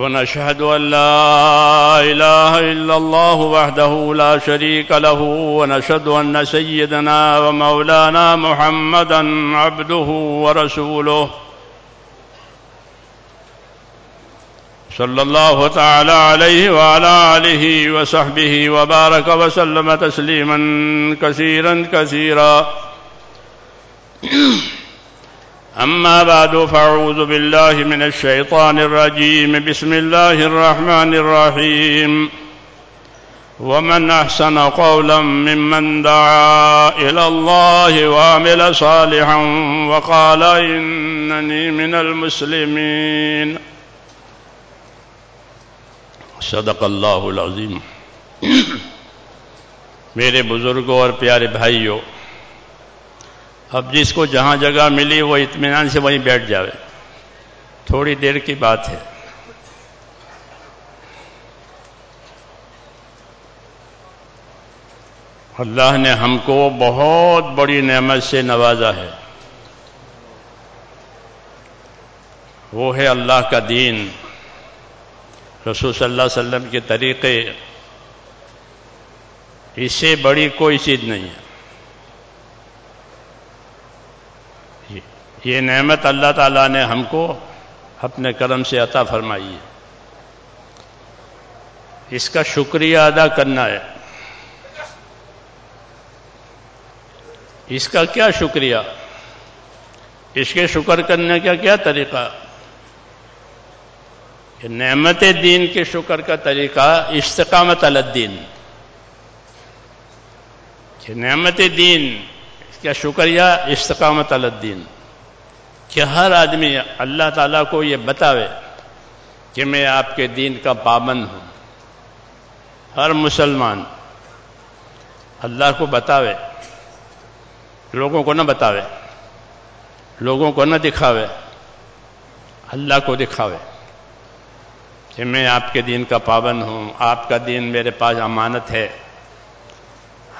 ونشهد أن لا إله إلا الله وحده لا شريك له ونشهد أن سيدنا ومولانا محمدا عبده ورسوله. صلى الله تعالى عليه وعلى آله وصحبه وبارك وسلم تسليما كثيرا كثيرا. أما بعد فاعوذ بالله من الشيطان الرجيم. بسم الله الرحمن الرحيم. ومن أحسن قولا ممن دعا إلى الله وعمل صالحا وقال إنني من المسلمين. صدق اللہ العظیم میرے بزرگوں اور پیارے بھائیوں اب جس کو جہاں جگہ ملی وہ اطمینان سے وہیں بیٹھ جاوے۔ تھوڑی دیر کی بات ہے۔ اللہ نے ہم کو بہت بڑی نعمت سے نوازا ہے۔ وہ ہے اللہ کا دین۔ رسول صلی اللہ علیہ وسلم کے طریقے۔ اس سے بڑی کوئی چیز نہیں ہے۔ یہ نعمت اللہ تعالیٰ نے ہم کو اپنے کرم سے عطا فرمائی ہے۔ اس کا شکریہ ادا کرنا ہے۔ اس کا کیا شکریہ؟ اس کے شکر کرنے کا کیا طریقہ؟ کہ نعمت دین کے شکر کا طریقہ استقامت الدین۔ کہ نعمت دین کا شکریہ استقامت الدین۔ کہ ہر آدمی اللہ تعالیٰ کو یہ بتاوے کہ میں آپ کے دین کا پابند ہوں۔ ہر مسلمان اللہ کو بتاوے، لوگوں کو نہ بتاوے، لوگوں کو نہ دکھاوے، اللہ کو دکھاوے کہ میں آپ کے دین کا پابند ہوں، آپ کا دین میرے پاس امانت ہے۔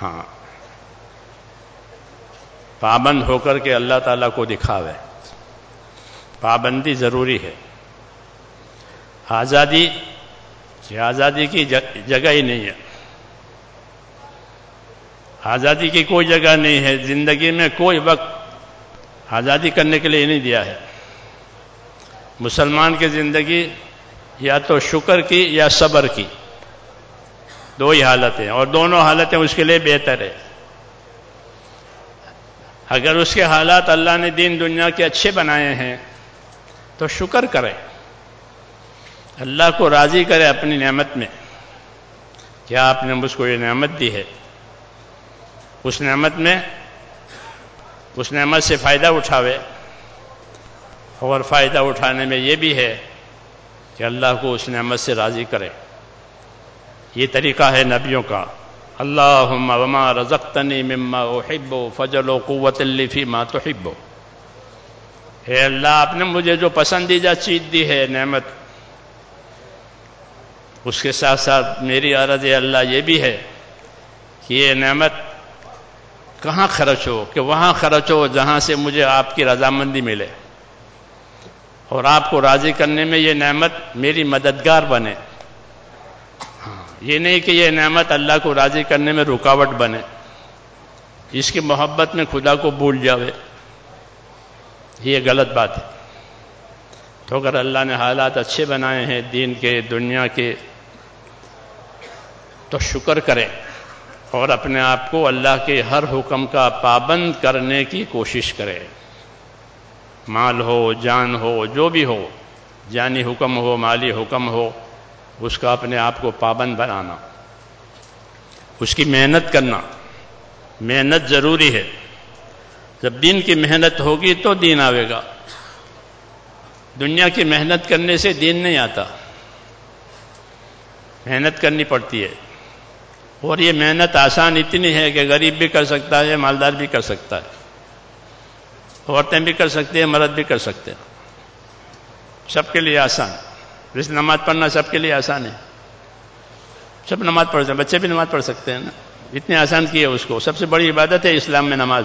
ہاں پابند ہو کر کے اللہ تعالیٰ کو دکھاوے۔ پابندی ضروری ہے۔ آزادی آزادی کی جگہ ہی نہیں ہے۔ آزادی کی کوئی جگہ نہیں ہے۔ زندگی میں کوئی وقت آزادی کرنے کے لیے نہیں دیا ہے۔ مسلمان کی زندگی یا تو شکر کی یا صبر کی۔ دو ہی حالتیں اور دونوں حالتیں اس کے لیے بہتر ہے اگر اس کے حالات اللہ نے دین دنیا کے اچھے بنائے ہیں تو شکر کرے۔ اللہ کو راضی کرے اپنی نعمت میں۔ کیا آپ نے مجھ کو یہ نعمت دی ہے؟ اس نعمت میں اس نعمت سے فائدہ اٹھاوے۔ اور فائدہ اٹھانے میں یہ بھی ہے کہ اللہ کو اس نعمت سے راضی کرے۔ یہ طریقہ ہے نبیوں کا۔ اللہ وما رزقتنی مما احب فجل و قوت الفی ما تحب۔ اے اللہ آپ نے مجھے جو پسندیدہ چیز دی ہے نعمت اس کے ساتھ ساتھ میری عرض اللہ یہ بھی ہے کہ یہ نعمت کہاں خرچ ہو کہ وہاں خرچ ہو جہاں سے مجھے آپ کی رضامندی ملے۔ اور آپ کو راضی کرنے میں یہ نعمت میری مددگار بنے۔ ہاں، یہ نہیں کہ یہ نعمت اللہ کو راضی کرنے میں رکاوٹ بنے۔ اس کی محبت میں خدا کو بھول جاوے۔ یہ غلط بات ہے۔ تو اگر اللہ نے حالات اچھے بنائے ہیں دین کے، دنیا کے، تو شکر کرے اور اپنے آپ کو اللہ کے ہر حکم کا پابند کرنے کی کوشش کرے مال ہو، جان ہو، جو بھی ہو، جانی حکم ہو، مالی حکم ہو، اس کا اپنے آپ کو پابند بنانا۔ اس کی محنت کرنا۔ محنت ضروری ہے۔ جب دین کی محنت ہوگی تو دین آئے گا۔ دنیا کی محنت کرنے سے دین نہیں آتا۔ محنت کرنی پڑتی ہے۔ اور یہ محنت آسان اتنی ہے کہ غریب بھی کر سکتا ہے، مالدار بھی کر سکتا ہے۔ عورتیں بھی کر سکتے ہیں، مرد بھی کر سکتے ہیں۔ سب کے لیے آسان۔ جس نماز پڑھنا سب کے لیے آسان ہے۔ سب نماز پڑھ سکتے ہیں، بچے بھی نماز پڑھ سکتے ہیں نا۔ اتنے آسان کی ہے اس کو۔ سب سے بڑی عبادت ہے اسلام میں نماز۔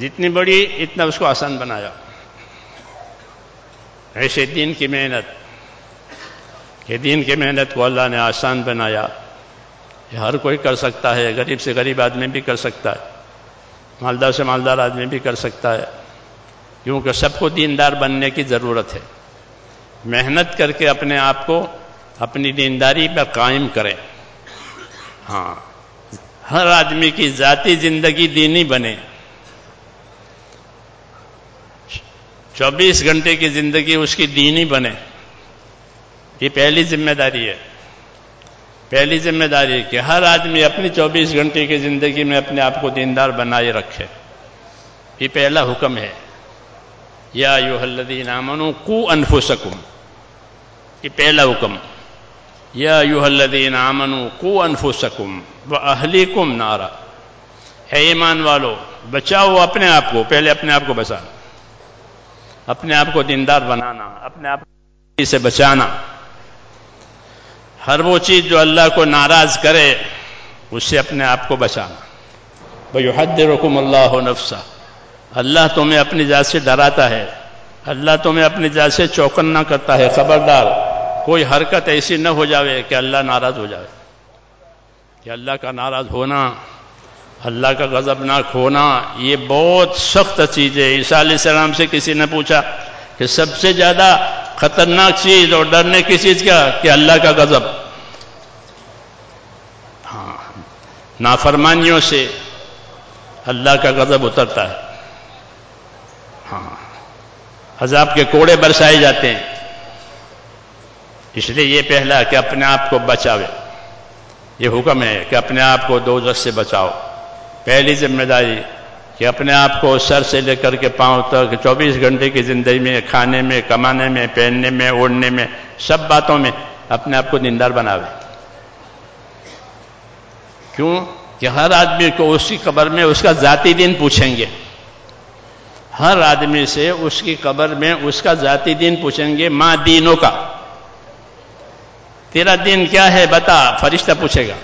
جتنی بڑی اتنا اس کو آسان بنایا۔ ایسے دین کی محنت، کہ دین کی محنت کو اللہ نے آسان بنایا۔ یہ ہر کوئی کر سکتا ہے، غریب سے غریب آدمی بھی کر سکتا ہے، مالدار سے مالدار آدمی بھی کر سکتا ہے۔ کیونکہ سب کو دیندار بننے کی ضرورت ہے۔ محنت کر کے اپنے آپ کو اپنی دینداری پر قائم کریں۔ ہاں ہر آدمی کی ذاتی زندگی دینی بنے۔ چوبیس گھنٹے کی زندگی اس کی دینی بنے۔ یہ پہلی ذمہ داری ہے۔ پہلی ذمہ داری کہ ہر آدمی اپنی چوبیس گھنٹے کی زندگی میں اپنے آپ کو دیندار بنائے رکھے۔ یہ پہلا حکم ہے۔ یا یو الذین آمنو کو انفسکم۔ یہ پہلا حکم۔ یا یو الذین آمنو کو انفسکم و اہلیکم نارا۔ ہے ایمان والو، بچاؤ اپنے آپ کو، پہلے اپنے آپ کو بچانا اپنے آپ کو دیندار بنانا، اپنے آپ سے بچانا۔ ہر وہ چیز جو اللہ کو ناراض کرے اس سے اپنے آپ کو بچانا۔ بھائی حد رکم اللہ نفسا اللہ تمہیں اپنی ذات سے ڈراتا ہے۔ اللہ تمہیں اپنی ذات سے چوکن نہ کرتا ہے۔ خبردار، کوئی حرکت ایسی نہ ہو جاوے کہ اللہ ناراض ہو جائے کہ اللہ کا ناراض ہونا۔ اللہ کا غضب نہ کھونا، یہ بہت سخت چیز ہے۔ عیسیٰ علیہ السلام سے کسی نے پوچھا کہ سب سے زیادہ خطرناک چیز اور ڈرنے کی چیز کیا؟ کہ اللہ کا غضب۔ ہاں نافرمانیوں سے اللہ کا غضب اترتا ہے۔ ہاں عذاب کے کوڑے برسائے جاتے ہیں۔ اس لیے یہ پہلا کہ اپنے آپ کو بچاوے۔ یہ حکم ہے کہ اپنے آپ کو دو سے بچاؤ۔ پہلی ذمہ داری کہ اپنے آپ کو سر سے لے کر کے پاؤں تک چوبیس گھنٹے کی زندگی میں، کھانے میں، کمانے میں، پہننے میں، اوڑھنے میں، سب باتوں میں اپنے آپ کو دیندار بناوے۔ کیوں؟ کہ ہر آدمی کو اس کی قبر میں اس کا ذاتی دن پوچھیں گے۔ ہر آدمی سے اس کی قبر میں اس کا ذاتی دن پوچھیں گے، ماں دینوں کا۔ تیرا دین کیا ہے؟ بتا، فرشتہ پوچھے گا۔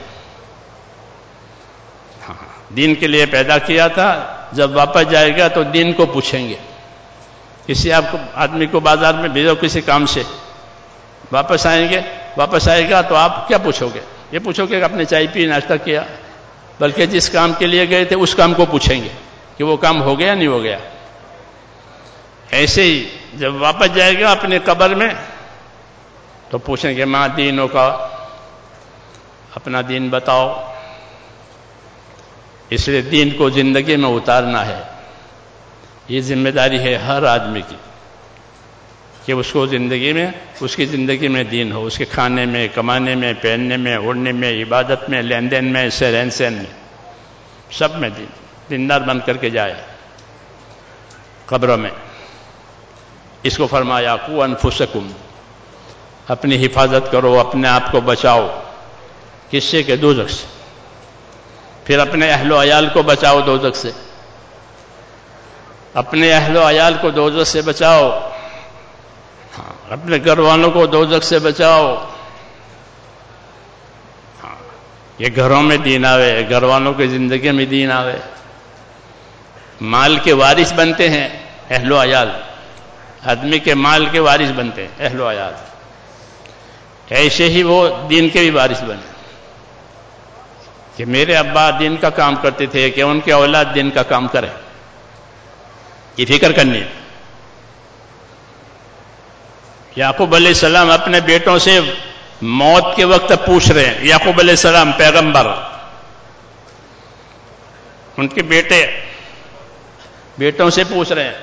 دین کے لیے پیدا کیا تھا، جب واپس جائے گا تو دین کو پوچھیں گے۔ کسی آپ کو، آدمی کو بازار میں بھیجو کسی کام سے۔ واپس آئیں گے، واپس آئے گا تو آپ کیا پوچھو گے؟ یہ پوچھو گے کہ آپ نے چائے پی، ناشتہ کیا۔ بلکہ جس کام کے لیے گئے تھے، اس کام کو پوچھیں گے کہ وہ کام ہو گیا نہیں ہو گیا۔ ایسے ہی جب واپس جائے گا اپنے قبر میں، تو پوچھیں گے، ماں، دینوں کا اپنا دین بتاؤ۔ اس لیے دین کو زندگی میں اتارنا ہے۔ یہ ذمہ داری ہے ہر آدمی کی کہ اس کو زندگی میں، اس کی زندگی میں دین ہو۔ اس کے کھانے میں، کمانے میں، پہننے میں اڑنے میں، عبادت میں، لین دین میں سے رہن سہن میں، سب میں دین۔ دیندار بن کر کے جائے۔ قبروں میں۔ اس کو فرمایا کو انفسکم اپنی حفاظت کرو، اپنے آپ کو بچاؤ۔ کس سے؟ کہ دو سے۔ پھر اپنے اہل و عیال کو بچاؤ دوزک سے۔ اپنے اہل و عیال کو دوزک سے بچاؤ۔ ہاں اپنے گھر والوں کو دوزک سے بچاؤ۔ ہاں یہ گھروں میں دین آوے، گھر والوں کی زندگی میں دین آوے۔ مال کے وارث بنتے ہیں اہل و عیال۔ آدمی کے مال کے وارث بنتے ہیں اہل و عیال۔ ایسے ہی وہ دین کے بھی وارث بنے۔ کہ میرے ابا دین کا کام کرتے تھے کہ ان کے اولاد دین کا کام کرے یہ فکر کرنی ہے۔ یعقوب علیہ السلام اپنے بیٹوں سے موت کے وقت پوچھ رہے ہیں، یعقوب علیہ السلام پیغمبر، ان کے بیٹے بیٹوں سے پوچھ رہے ہیں،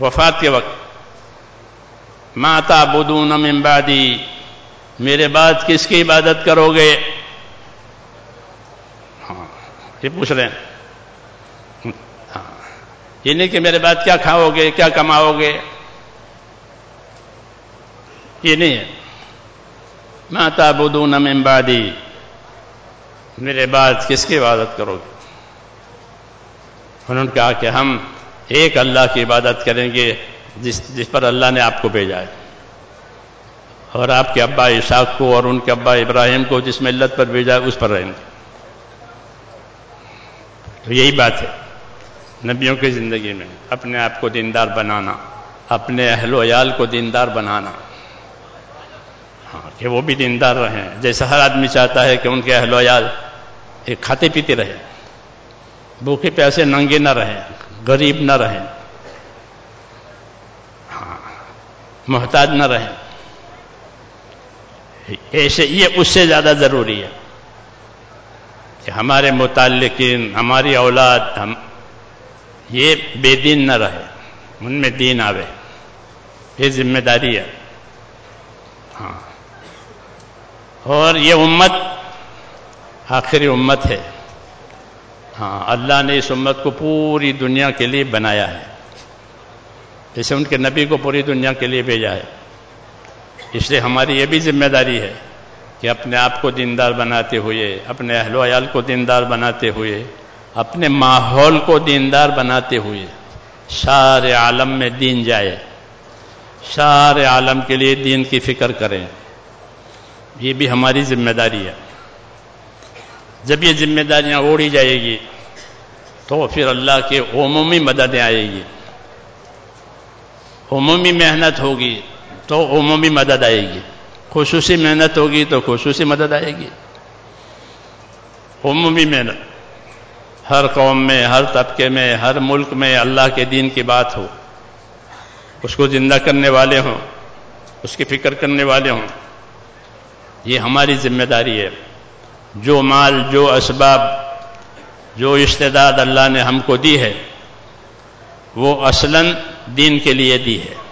وفات کے وقت ماتا بدون من بعدی میرے بعد کس کی عبادت کرو گے؟ ہاں یہ پوچھ رہے ہیں۔ ہاں یہ نہیں کہ میرے بعد کیا کھاؤ گے، کیا کماؤ گے؟ یہ نہیں ہے۔ میں تابدون من میرے بعد کس کی عبادت کرو گے؟ انہوں نے کہا کہ ہم ایک اللہ کی عبادت کریں گے جس جس پر اللہ نے آپ کو بھیجا ہے۔ اور آپ کے ابا اشاق کو اور ان کے ابا ابراہیم کو جس ملت پر بھیجا ہے، اس پر رہیں گے۔ تو یہی بات ہے۔ نبیوں کی زندگی میں اپنے آپ کو دیندار بنانا، اپنے اہل و عیال کو دیندار بنانا۔ ہاں کہ وہ بھی دیندار رہیں۔ جیسا ہر آدمی چاہتا ہے کہ ان کے اہل و عیال ایک کھاتے پیتے رہے بھوکے پیسے ننگے نہ رہیں، غریب نہ رہیں۔ ہاں محتاج نہ رہیں۔ ایسے یہ اس سے زیادہ ضروری ہے کہ ہمارے متعلقین، ہماری اولاد، ہم یہ بے دین نہ رہے، ان میں دین آوے۔ یہ ذمہ داری ہے۔ ہاں۔ اور یہ امت آخری امت ہے۔ ہاں اللہ نے اس امت کو پوری دنیا کے لیے بنایا ہے۔ جیسے ان کے نبی کو پوری دنیا کے لیے بھیجا ہے۔ اس لیے ہماری یہ بھی ذمہ داری ہے کہ اپنے آپ کو دیندار بناتے ہوئے، اپنے اہل و عیال کو دیندار بناتے ہوئے، اپنے ماحول کو دیندار بناتے ہوئے سارے عالم میں دین جائے، سارے عالم کے لیے دین کی فکر کریں۔ یہ بھی ہماری ذمہ داری ہے۔ جب یہ ذمہ داریاں اوڑی جائے گی، تو پھر اللہ کے عمومی مددیں آئے گی۔ عمومی محنت ہوگی۔ تو عمومی مدد آئے گی۔ خصوصی محنت ہوگی تو خصوصی مدد آئے گی۔ عمومی محنت۔ ہر قوم میں، ہر طبقے میں، ہر ملک میں اللہ کے دین کی بات ہو۔ اس کو زندہ کرنے والے ہوں۔ اس کی فکر کرنے والے ہوں۔ یہ ہماری ذمہ داری ہے۔ جو مال، جو اسباب، جو استعداد اللہ نے ہم کو دی ہے، وہ اصلاً دین کے لیے دی ہے۔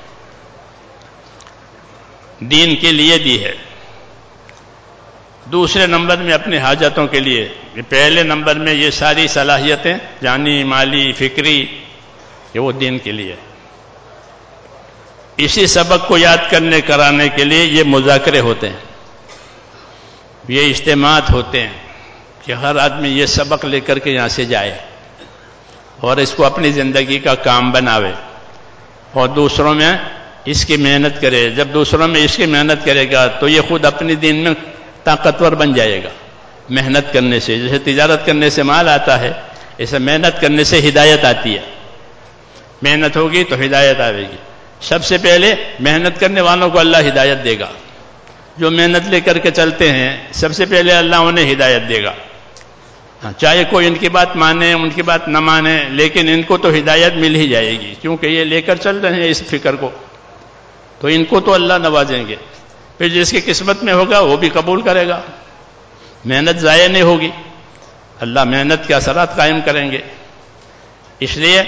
دین کے لیے دی ہے۔ دوسرے نمبر میں اپنی حاجتوں کے لیے۔ پہلے نمبر میں یہ ساری صلاحیتیں، جانی، مالی، فکری کہ وہ دین کے لیے۔ اسی سبق کو یاد کرنے، کرانے کے لیے یہ مذاکرے ہوتے ہیں۔ یہ اجتماعات ہوتے ہیں کہ ہر آدمی یہ سبق لے کر کے یہاں سے جائے اور اس کو اپنی زندگی کا کام بناوے۔ اور دوسروں میں اس کی محنت کرے، جب دوسروں میں اس کی محنت کرے گا تو یہ خود اپنی دین میں طاقتور بن جائے گا۔ محنت کرنے سے، جیسے تجارت کرنے سے مال آتا ہے، اسے محنت کرنے سے ہدایت آتی ہے۔ محنت ہوگی تو ہدایت آئے گی۔ سب سے پہلے محنت کرنے والوں کو اللہ ہدایت دے گا۔ جو محنت لے کر کے چلتے ہیں، سب سے پہلے اللہ انہیں ہدایت دے گا۔ ہاں، چاہے کوئی ان کی بات مانے، ان کی بات نہ مانے، لیکن ان کو تو ہدایت مل ہی جائے گی۔ کیونکہ یہ لے کر چل رہے ہیں اس فکر کو۔ تو ان کو تو اللہ نوازیں گے۔ پھر جس کی قسمت میں ہوگا، وہ بھی قبول کرے گا۔ محنت ضائع نہیں ہوگی۔ اللہ محنت کے اثرات قائم کریں گے۔ اس لیے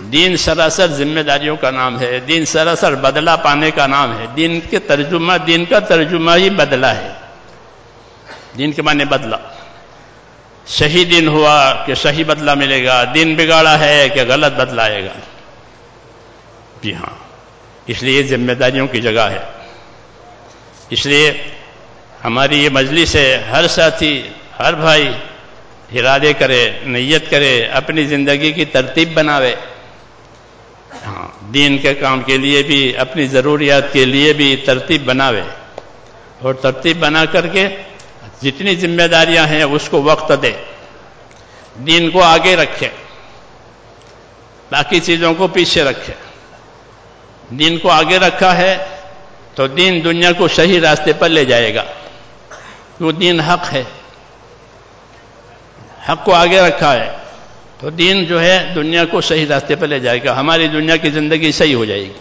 دین سراسر ذمہ داریوں کا نام ہے۔ دین سراسر بدلہ پانے کا نام ہے۔ دین کے ترجمہ، دین کا ترجمہ ہی بدلا ہے۔ دین کے معنی بدلا صحیح دن ہوا کہ صحیح بدلہ ملے گا۔ دن بگاڑا ہے کہ غلط بدلا آئے گا۔ جی ہاں۔ اس لیے ذمہ داریوں کی جگہ ہے۔ اس لیے ہماری یہ مجلس ہے، ہر ساتھی، ہر بھائی ارادے کرے، نیت کرے، اپنی زندگی کی ترتیب بناوے۔ ہاں دین کے کام کے لیے بھی، اپنی ضروریات کے لیے بھی ترتیب بناوے۔ اور ترتیب بنا کر کے جتنی ذمہ داریاں ہیں، اس کو وقت دے۔ دین کو آگے رکھے۔ باقی چیزوں کو پیچھے رکھے۔ دین کو آگے رکھا ہے تو دین دنیا کو صحیح راستے پر لے جائے گا۔ وہ دین حق ہے۔ حق کو آگے رکھا ہے۔ تو دین جو ہے دنیا کو صحیح راستے پر لے جائے گا۔ ہماری دنیا کی زندگی صحیح ہو جائے گی۔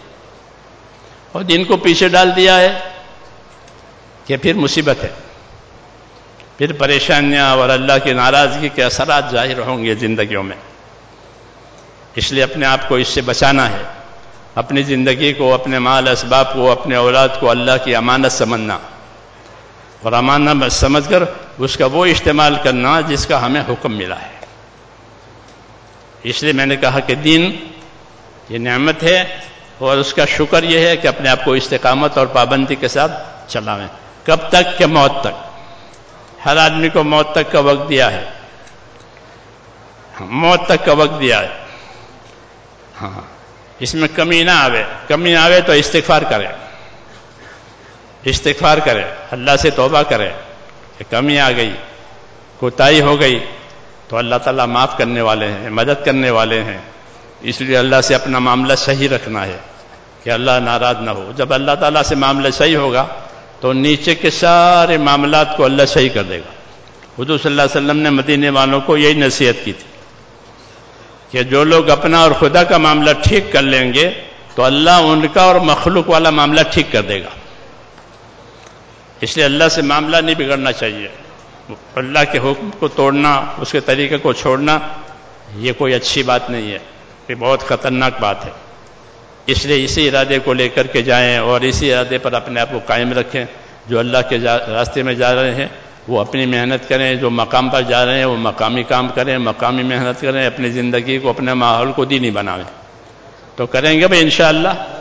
اور دین کو پیچھے ڈال دیا ہے کہ پھر مصیبت ہے۔ پھر پریشانیاں اور اللہ کی ناراضگی کے اثرات ظاہر ہوں گے زندگیوں میں۔ اس لیے اپنے آپ کو اس سے بچانا ہے۔ اپنی زندگی کو، اپنے مال، اسباب کو، اپنے اولاد کو اللہ کی امانت سمجھنا۔ اور امانت سمجھ کر اس کا وہ استعمال کرنا جس کا ہمیں حکم ملا ہے۔ اس لیے میں نے کہا کہ دین یہ نعمت ہے اور اس کا شکر یہ ہے کہ اپنے آپ کو استقامت اور پابندی کے ساتھ چلائیں کب تک کہ موت تک۔ ہر آدمی کو موت تک کا وقت دیا ہے۔ موت تک کا وقت دیا ہے۔ ہاں۔ اس میں کمی نہ آوے۔ کمی نہ آوے تو استغفار کرے۔ استغفار کرے۔ اللہ سے توبہ کرے۔ کہ کمی آ گئی، کوتاہی ہو گئی۔ تو اللہ تعالیٰ معاف کرنے والے ہیں، مدد کرنے والے ہیں۔ اس لیے اللہ سے اپنا معاملہ صحیح رکھنا ہے کہ اللہ ناراض نہ ہو۔ جب اللہ تعالیٰ سے معاملہ صحیح ہوگا تو نیچے کے سارے معاملات کو اللہ صحیح کر دے گا۔ حضور صلی اللہ علیہ وسلم نے مدینے والوں کو یہی نصیحت کی تھی۔ کہ جو لوگ اپنا اور خدا کا معاملہ ٹھیک کر لیں گے تو اللہ ان کا اور مخلوق والا معاملہ ٹھیک کر دے گا۔ اس لیے اللہ سے معاملہ نہیں بگڑنا چاہیے۔ اللہ کے حکم کو توڑنا، اس کے طریقے کو چھوڑنا، یہ کوئی اچھی بات نہیں ہے۔ یہ بہت خطرناک بات ہے۔ اس لیے اسی ارادے کو لے کر کے جائیں اور اسی ارادے پر اپنے آپ کو قائم رکھیں جو اللہ کے راستے میں جا رہے ہیں۔ وہ اپنی محنت کریں، جو مقام پر جا رہے ہیں، وہ مقامی کام کریں، مقامی محنت کریں، اپنی زندگی کو، اپنے ماحول کو دینی بنائیں تو کریں گے بھائی انشاءاللہ۔